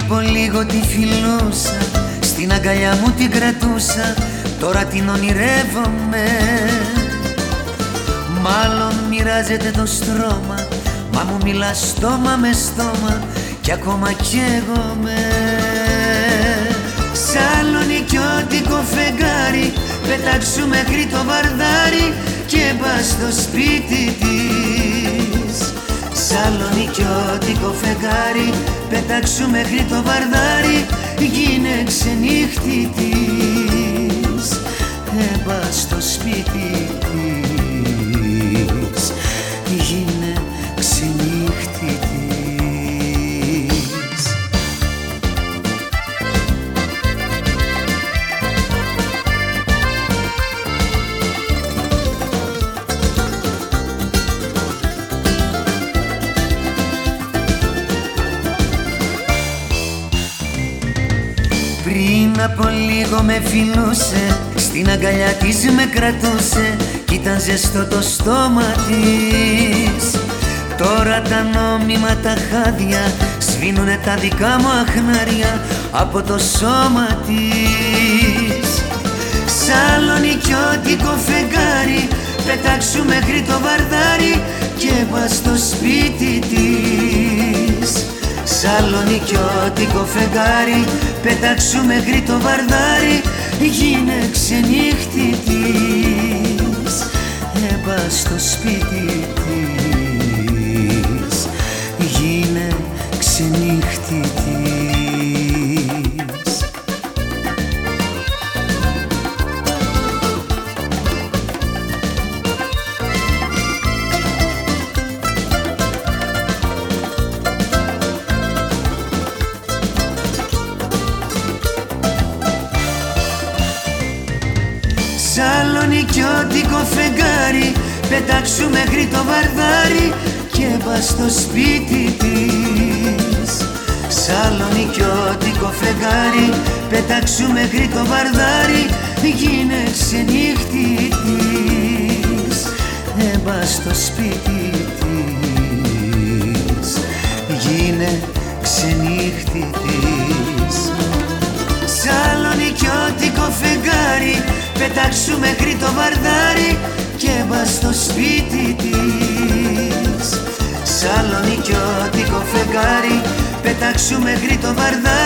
από λίγο τη φιλούσα Στην αγκαλιά μου την κρατούσα Τώρα την ονειρεύομαι. Μάλλον μοιράζεται το στρώμα Μα μου μιλά στόμα με στόμα Κι ακόμα καίγομαι Σαλονικιώτικο φεγγάρι Πετάξου μέχρι το βαρδάρι Και πας στο σπίτι της. Σαλονικιώτικο φεγγάρι Πετάξου μέχρι το βαρδάρι Γίνε ξενύχτη της Έμπα στο σπίτι της Πριν από λίγο με φιλούσε Στην αγκαλιά της με κρατούσε Κι ήταν ζεστό το στόμα της. Τώρα τα νόμιμα τα χάδια Σβήνουνε τα δικά μου αχνάρια Από το σώμα της. Σαλονικιώτικο φεγγάρι Πετάξου μέχρι το βαρδάρι Και πας στο σπίτι της Σαλονικιώτικο φεγγάρι Πετάξου μέχρι το βαρδάρι Γίνε ξενύχτη της Έμπα στο σπίτι Σαλονικιώτικο φεγγάρι. Πετάξου μέχρι το βαρδάρι Και πας στο σπίτι της. Σαλονικιώτικο φεγγάρι Πετάξου μέχρι το βαρδάρι. Γίνε ξενύχτη της. Έμπα στο σπίτι της. Γίνε ξενύχτη της Σαλονικιώτικο φεγγάρι Πετάξου μέχρι το βαρδάρι Και μπας στο σπίτι της. Σαλονικιώτικο φεγγάρι Πετάξου μέχρι το βαρδάρι